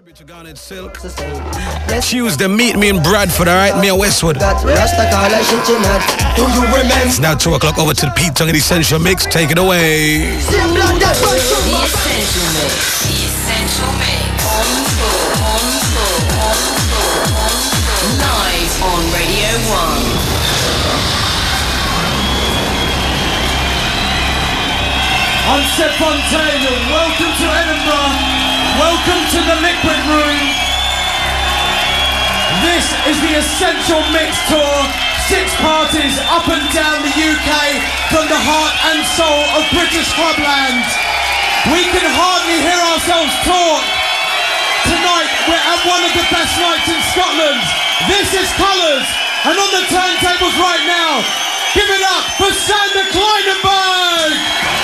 Tribute to Garnet Silk. Tuesday, meet me in Bradford, alright? Me and Westwood. It's now 2 o'clock over to the Pete Tong and Essential Mix. Take it away. Essential Mix. Essential Mix. Live on Radio 1. I'm Seb Fontaine and welcome to Edinburgh. Welcome to the Liquid Room. This is the Essential Mix Tour. Six parties up and down the UK from the heart and soul of British clubland. We can hardly hear ourselves talk. Tonight we're at one of the best nights in Scotland. This is Colours. And on the turntables right now, give it up for Sander Kleinenberg!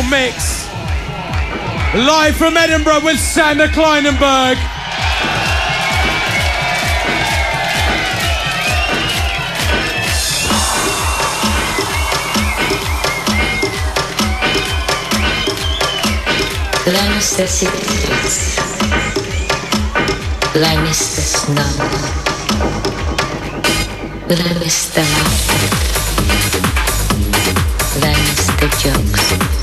Mix. Live from Edinburgh with Sander Kleinenberg. Cities. Cleanse the snow. The laughter. The jokes.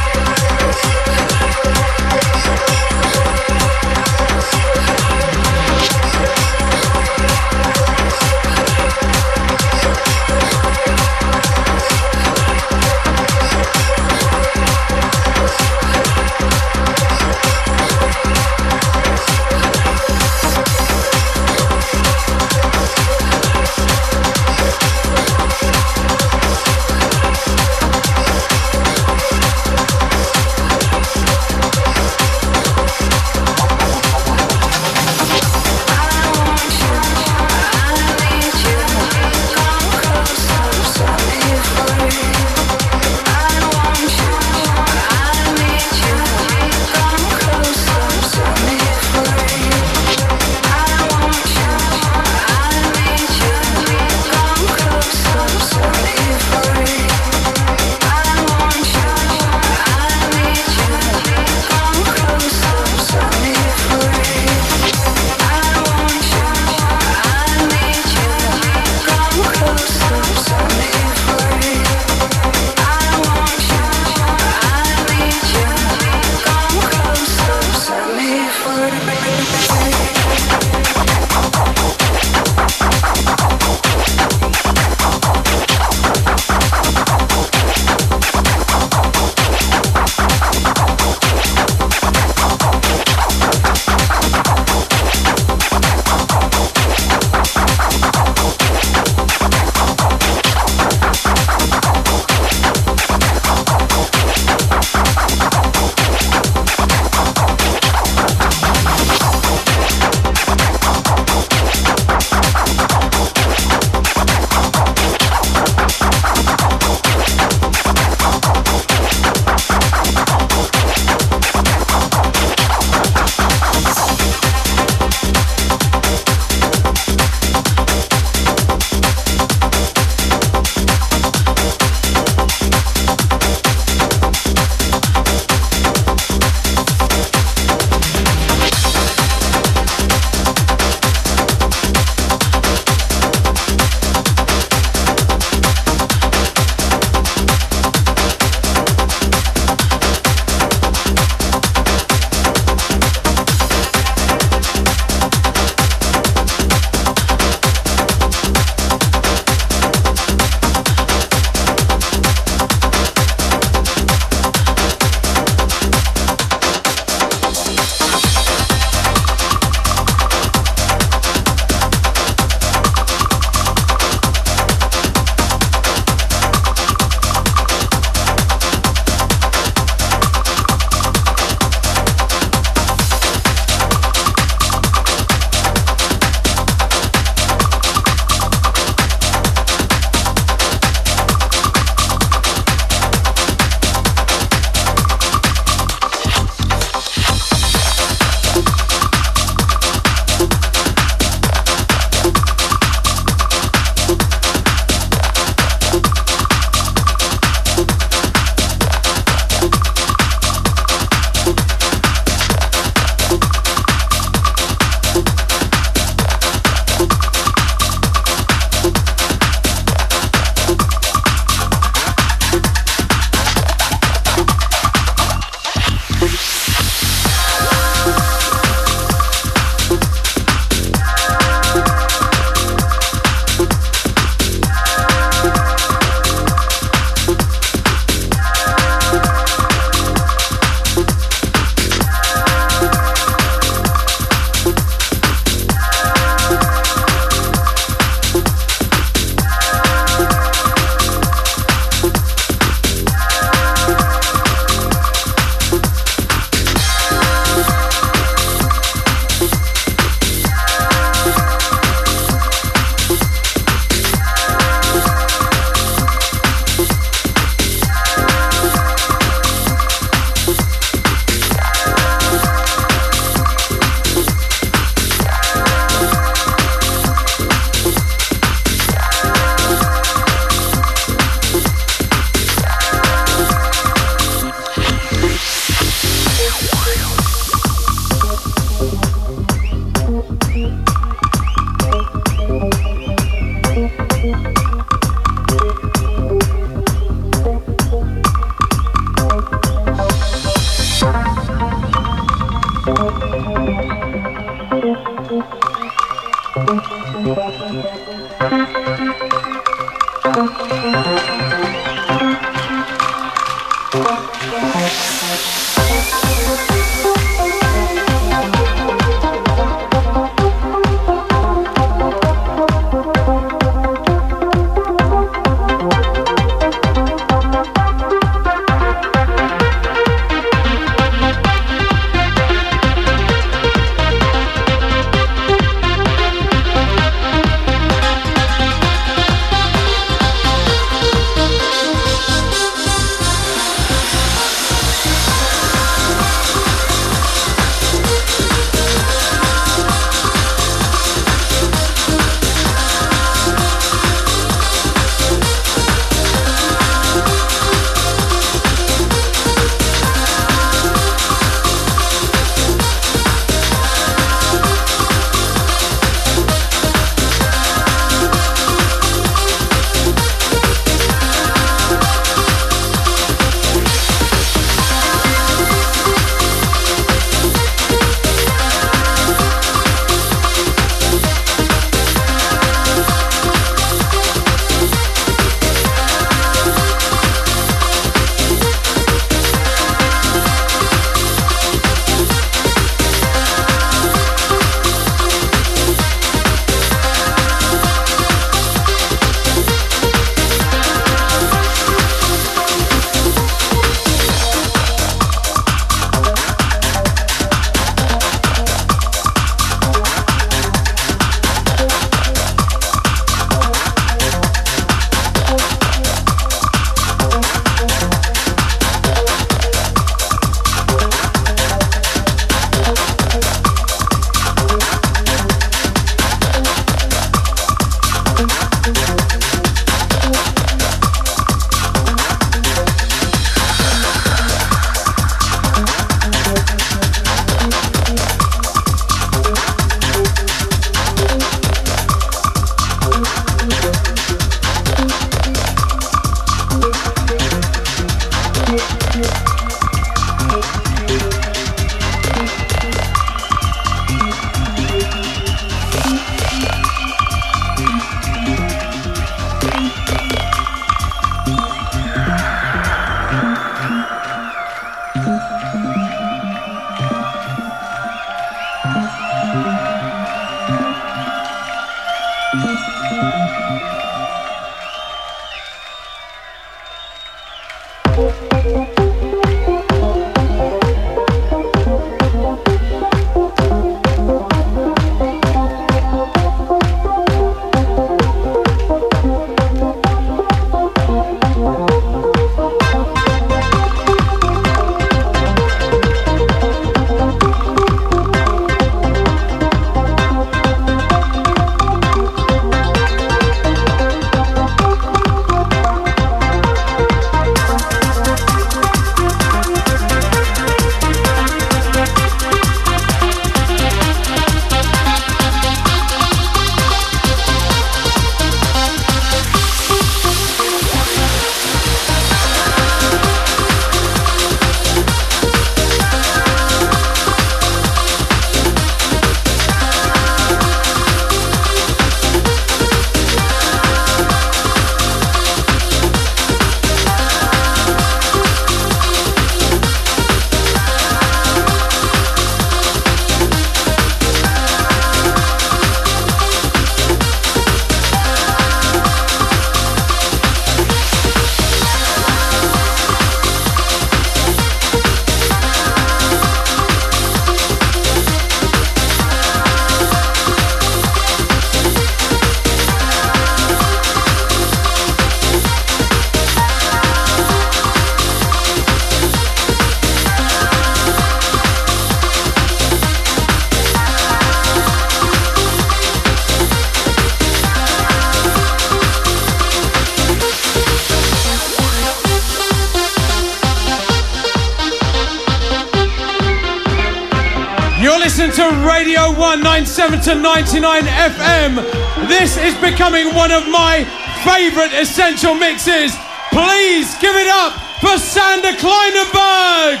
97 to 99 FM. This is becoming one of my favorite essential mixes. Please give it up for Sander Kleinenberg.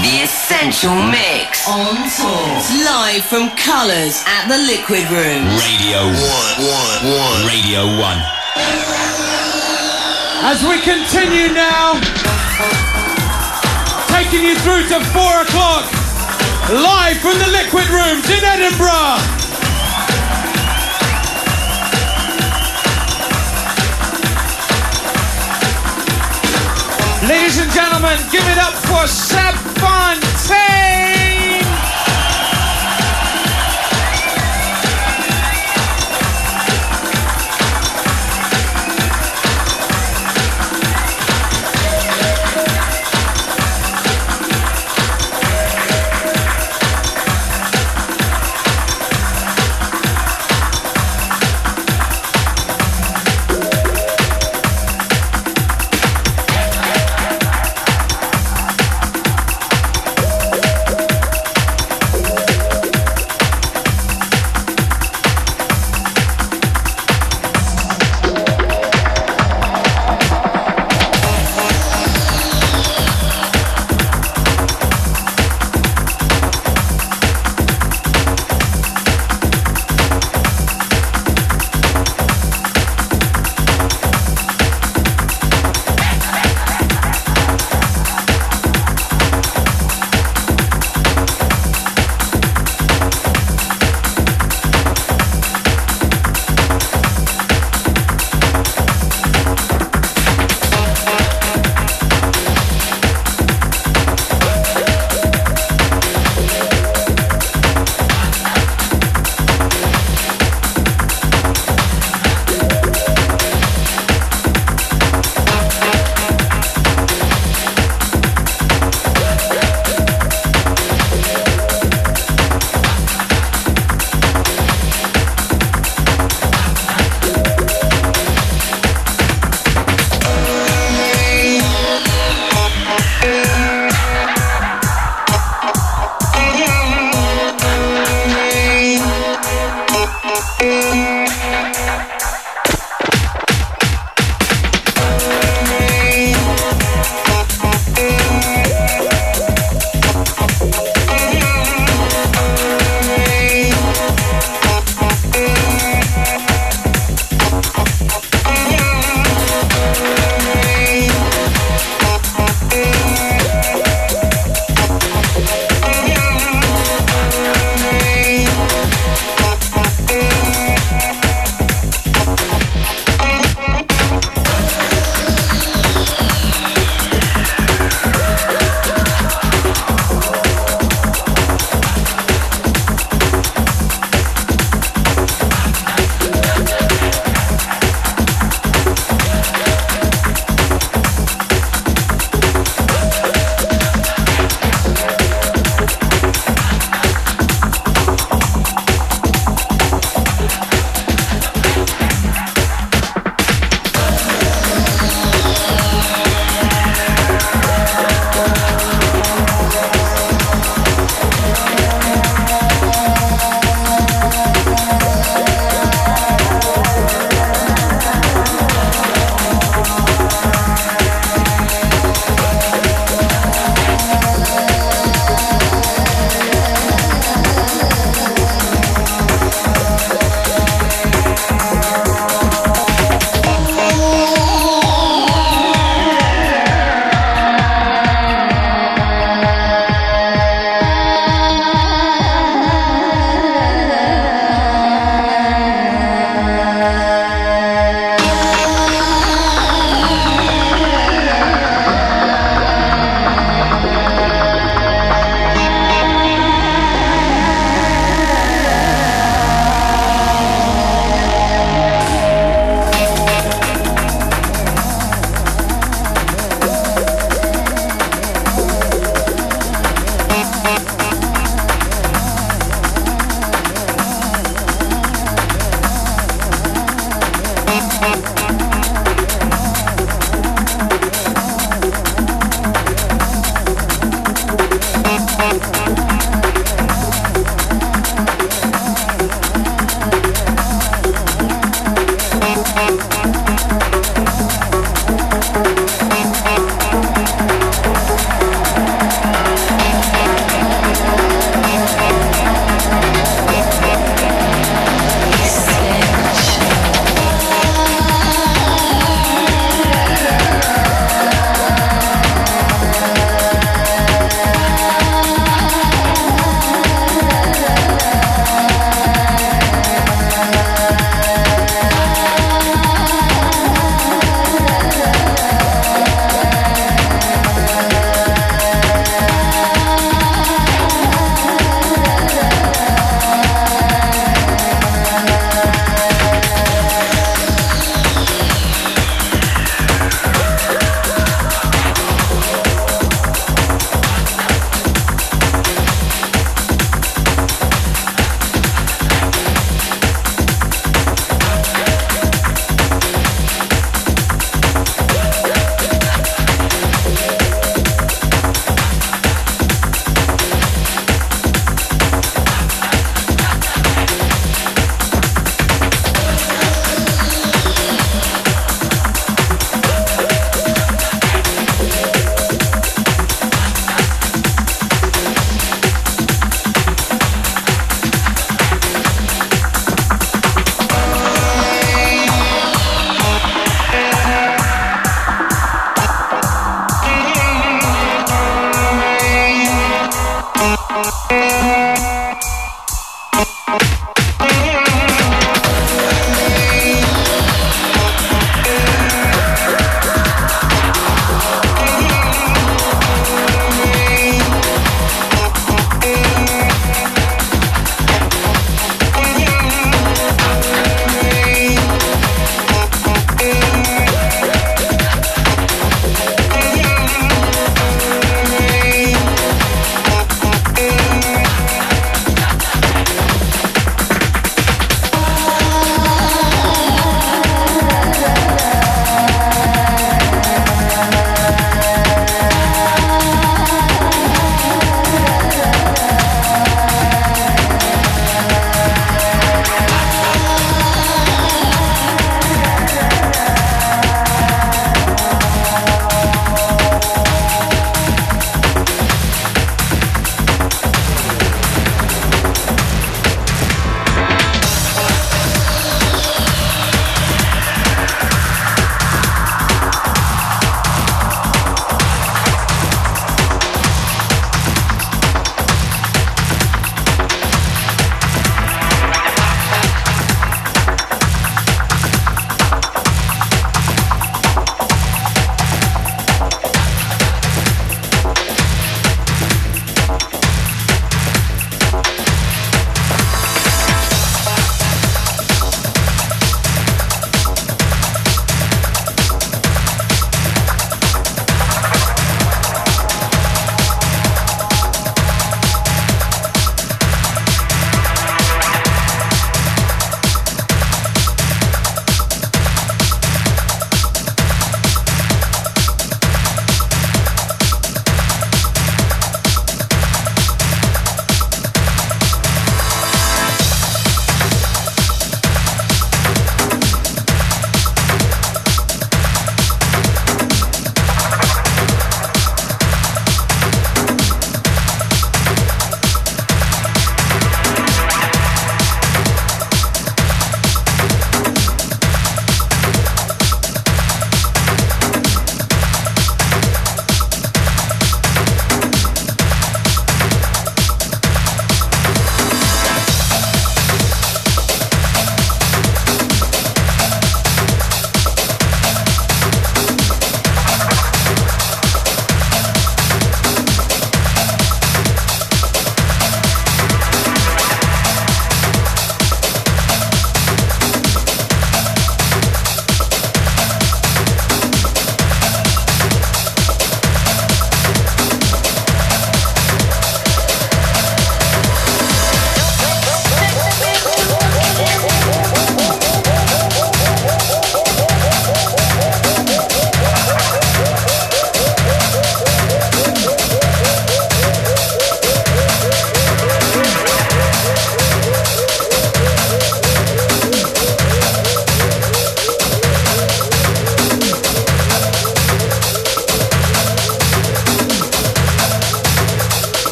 The Essential Mix on tour. Live from Colors at the Liquid Room. Radio 1. 1. 1. Radio 1. As we continue now, taking you through to four o'clock, live from the Liquid Rooms in Edinburgh. Ladies and gentlemen, give it up for Seb Fontaine!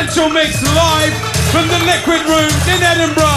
Essential Mix live from the Liquid Rooms in Edinburgh.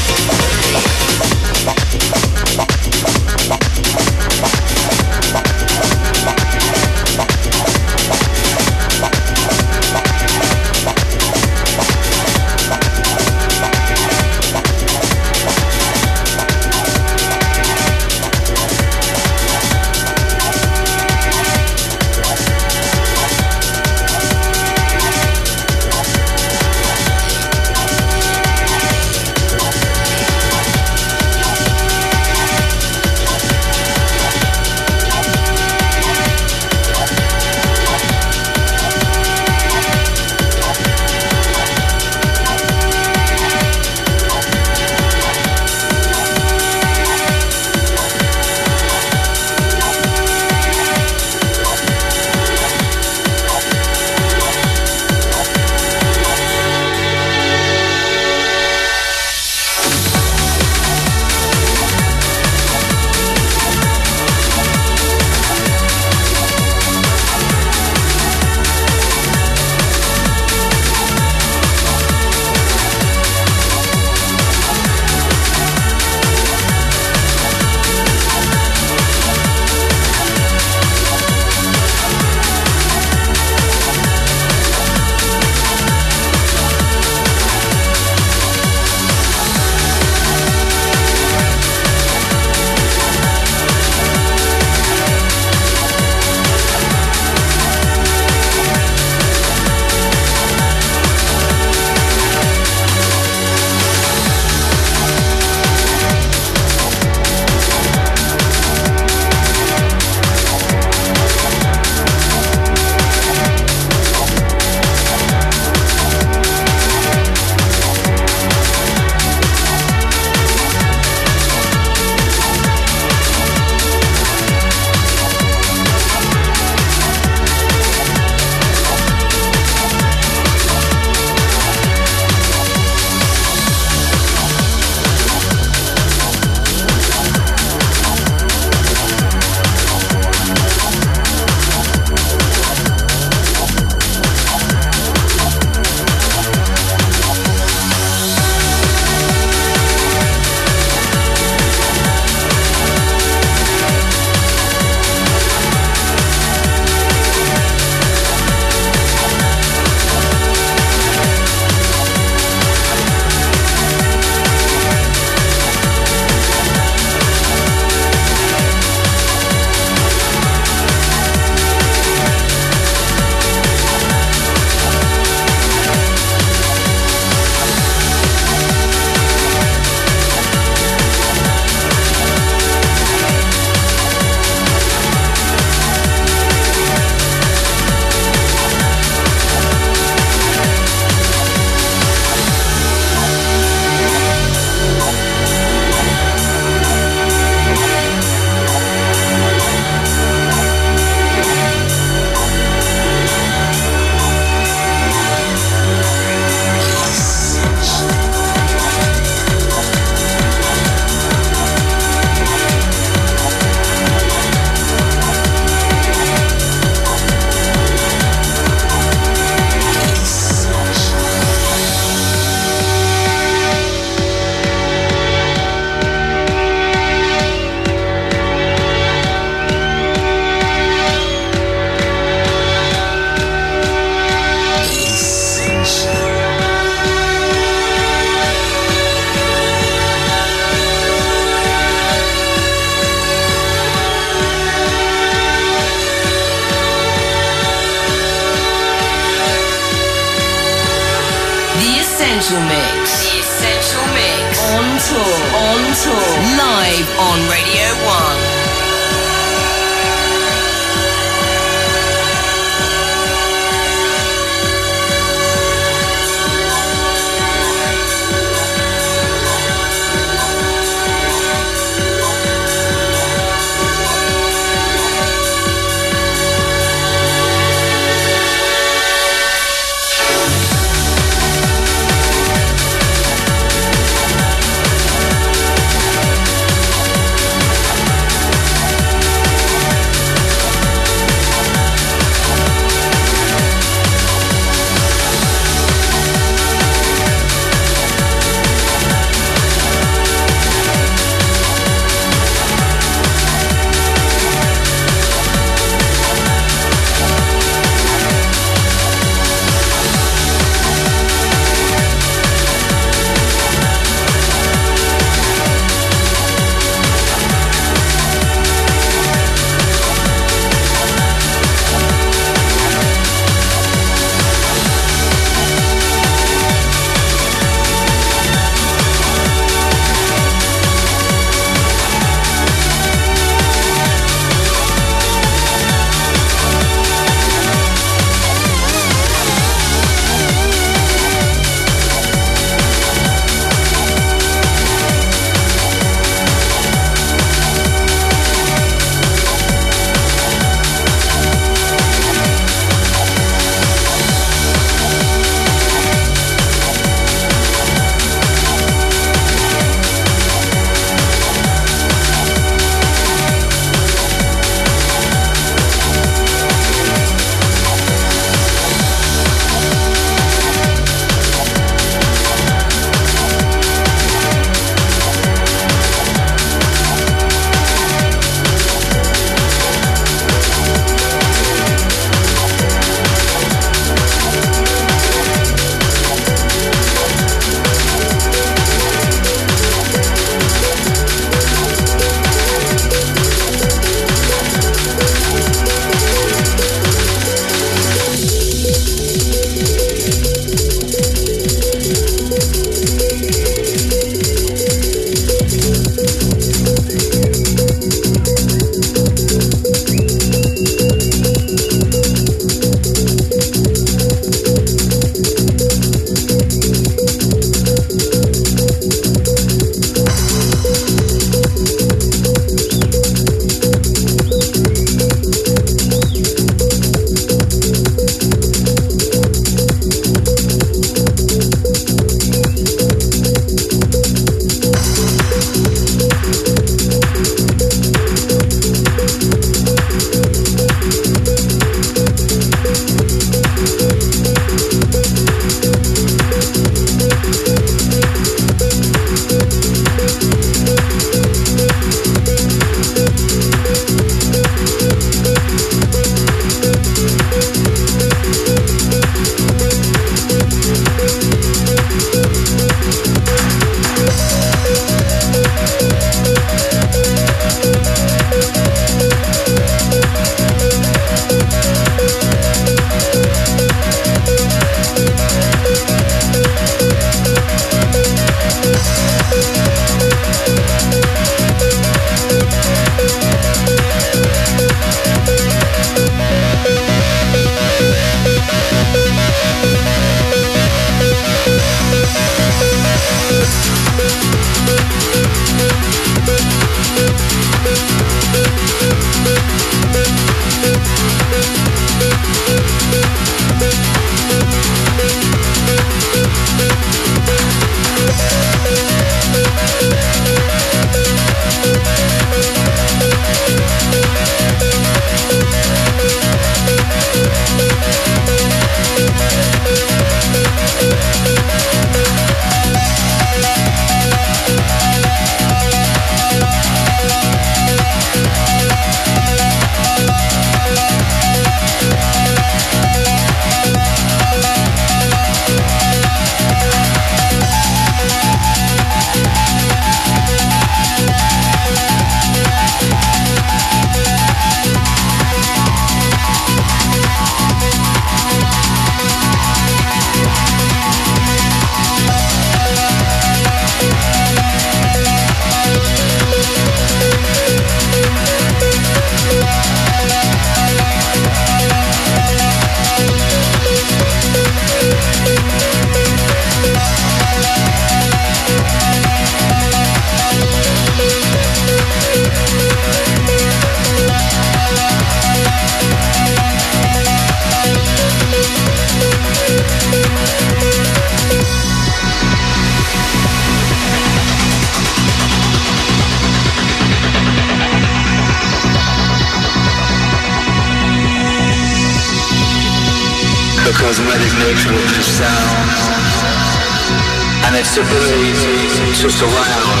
To surround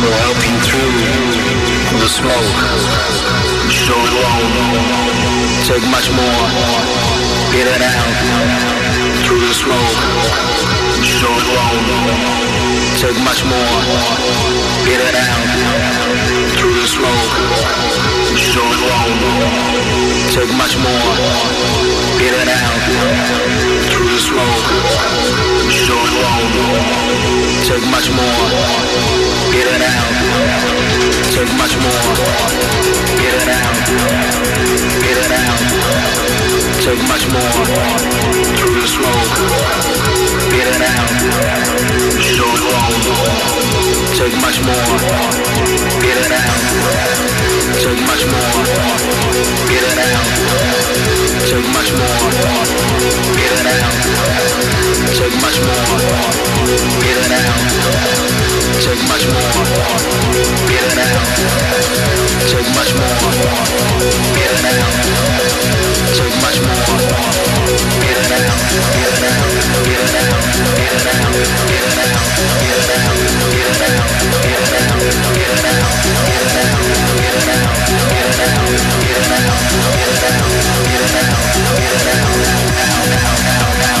will help you through the smoke. Show it take much more. Get it out through the smoke. Show it take much more. Get it out through the smoke. Won't take much more. Take much more. Get it out. Take much more. Get it out. Get it out. Take much more. Through the smoke. Get it out. It won't take much more. Get it out. Take much more. Get it out. Take much more. Get it out. Take much more. Get it out. Take much more. Get it out. Take much more. Get it out. Take much more now, now, now.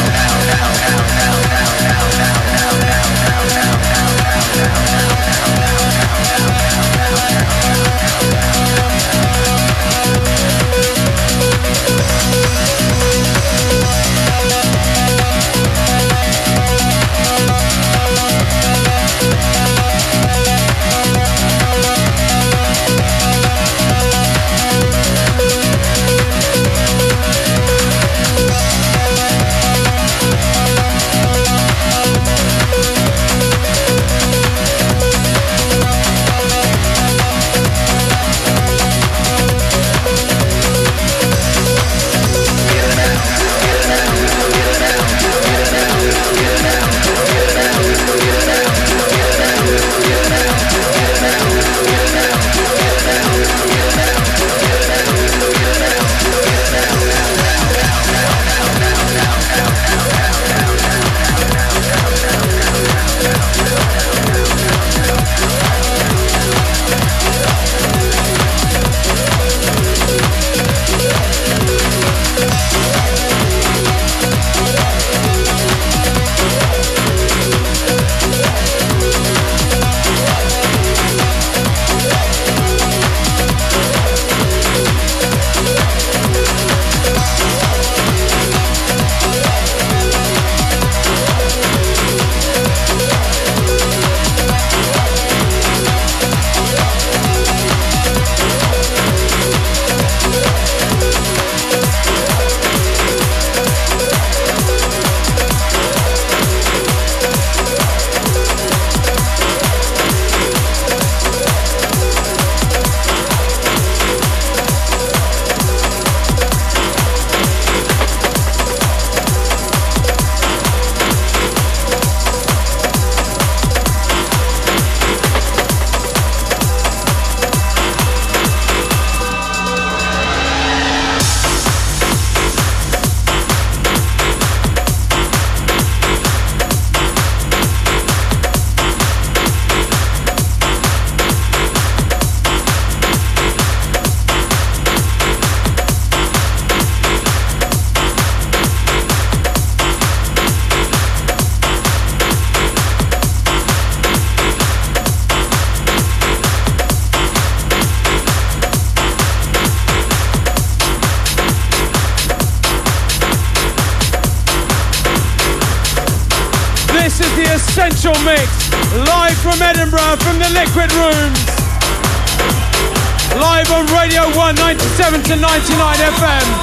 To 99 FM.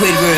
Liquid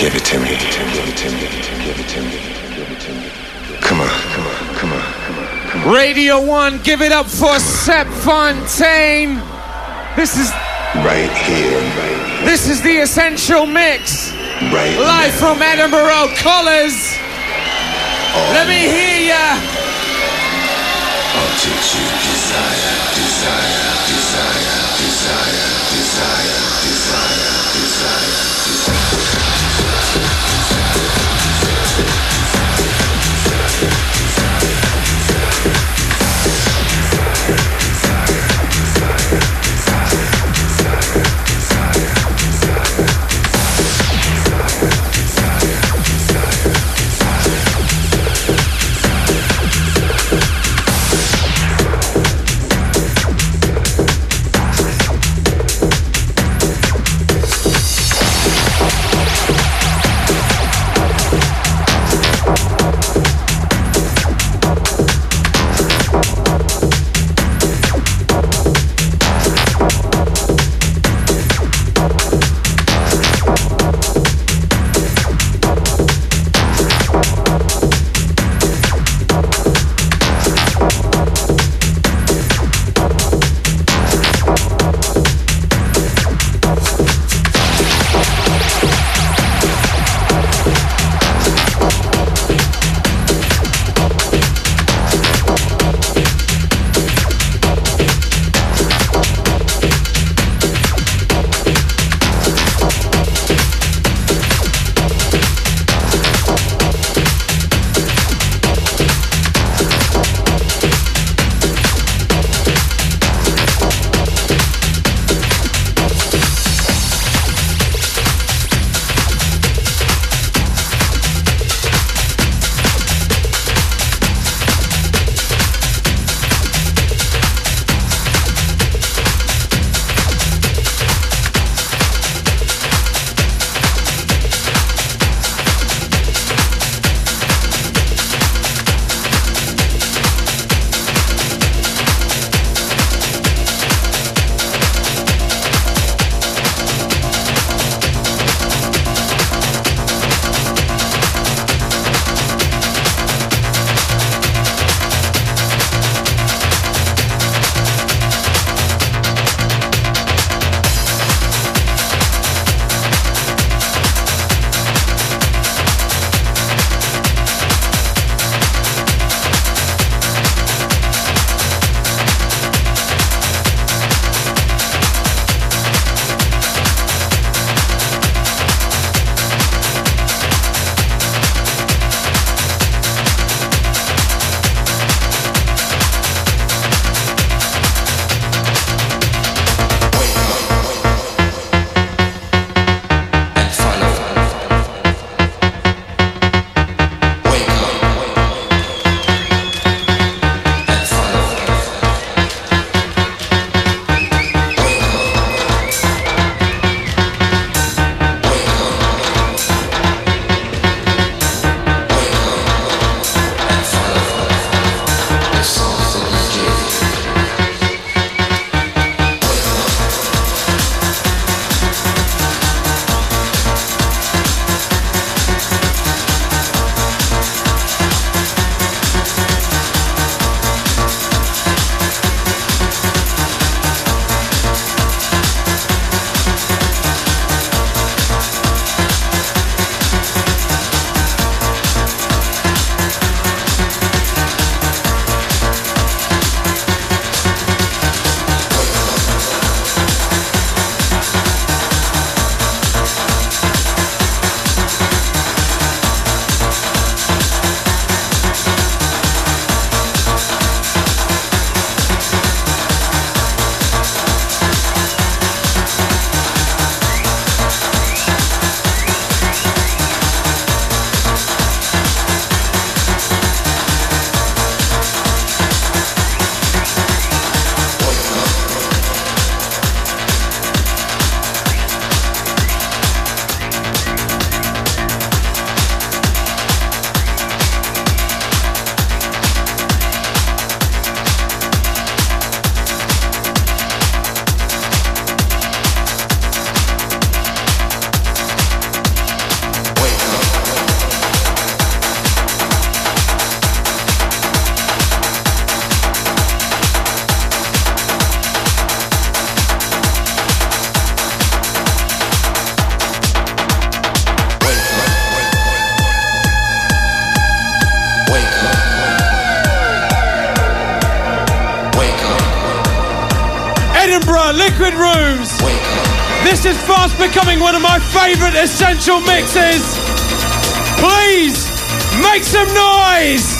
Give it up for Seb Fontaine. This is right here. This is the Essential Mix. Right. Live now. from Edinburgh Collars. Oh. Let me hear ya. You desire, desire, favorite essential mixes. Please make some noise.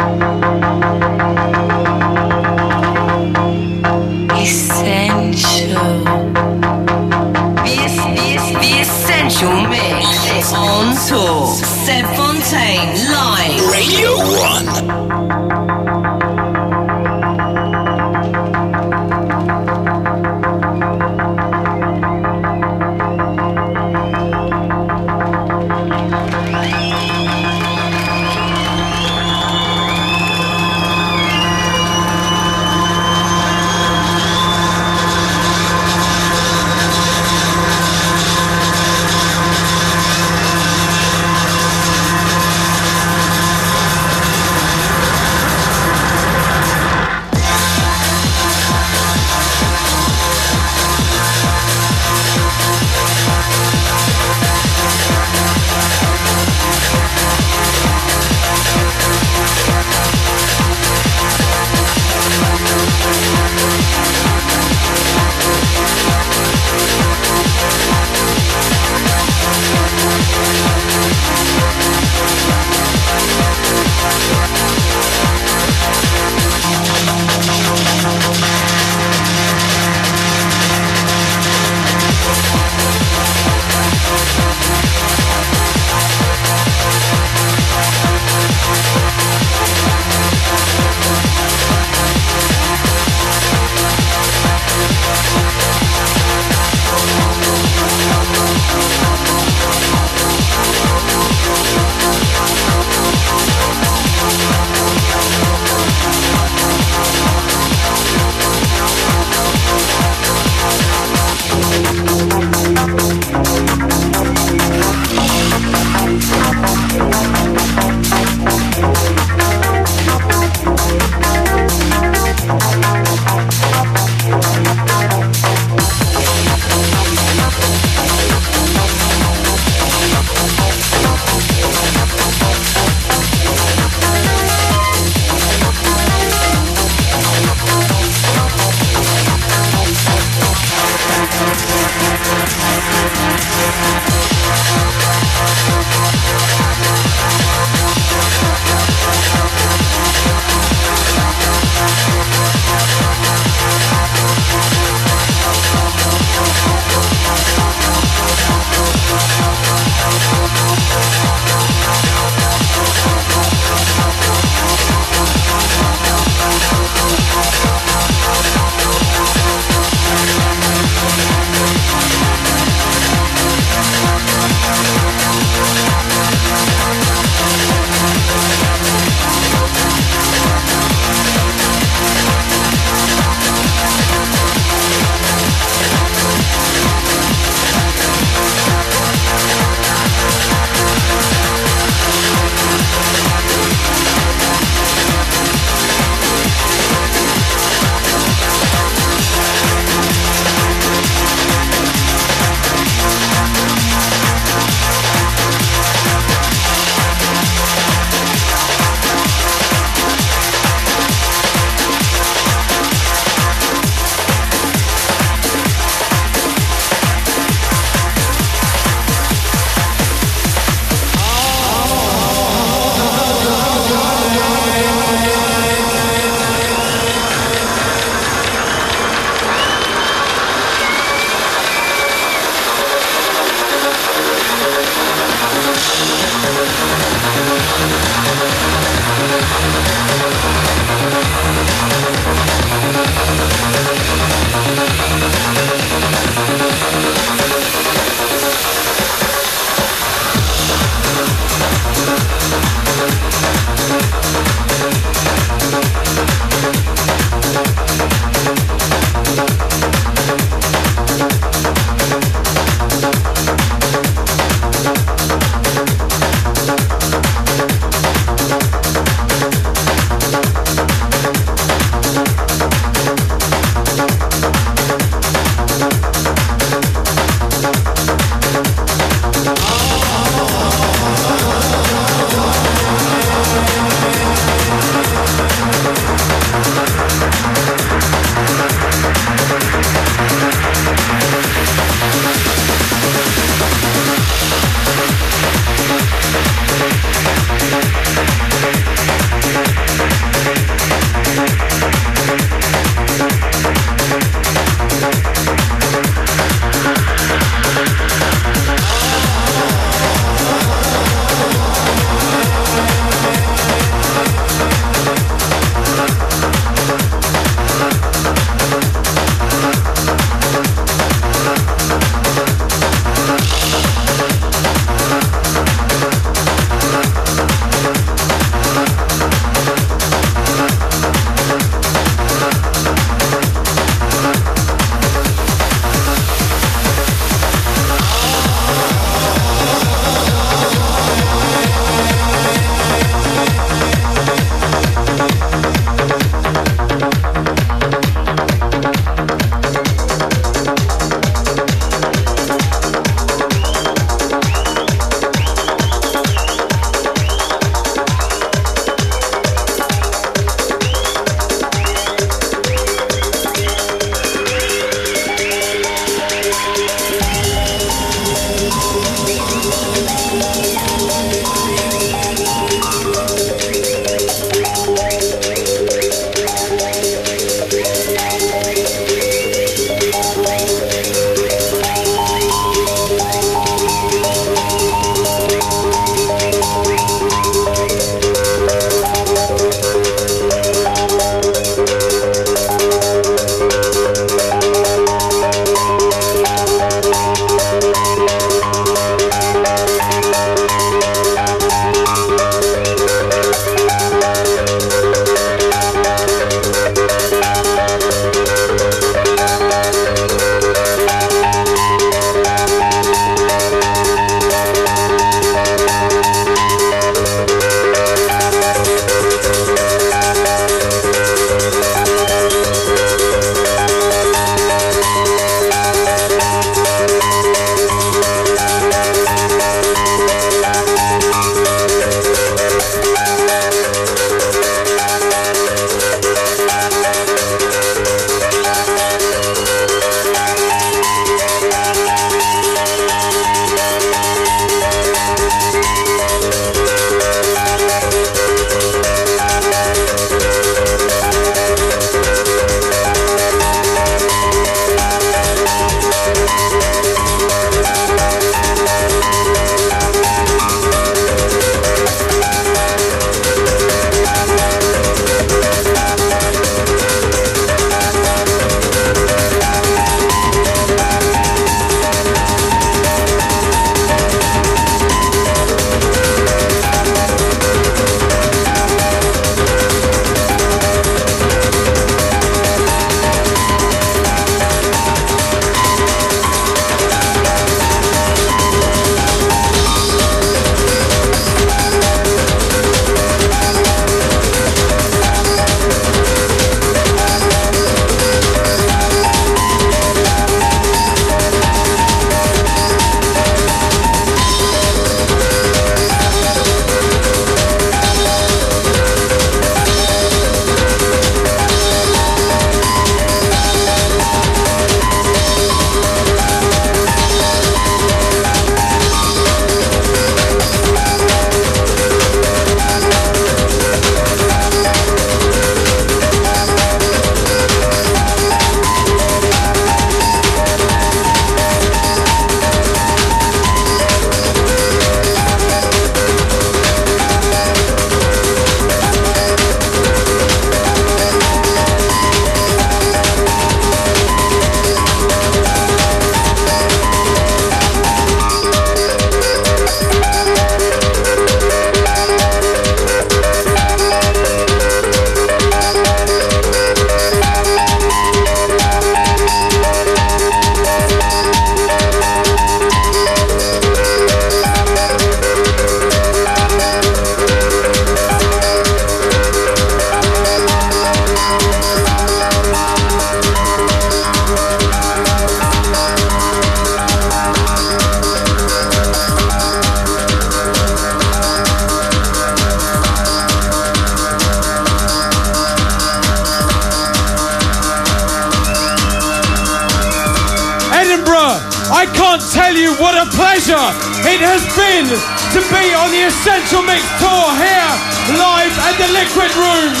Can't tell you what a pleasure it has been to be on the Essential Mix tour here live at the Liquid Rooms.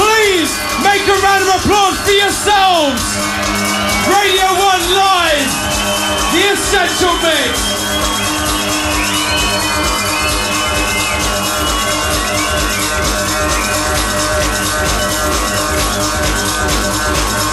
Please make a round of applause for yourselves. Radio 1 Live, the Essential Mix.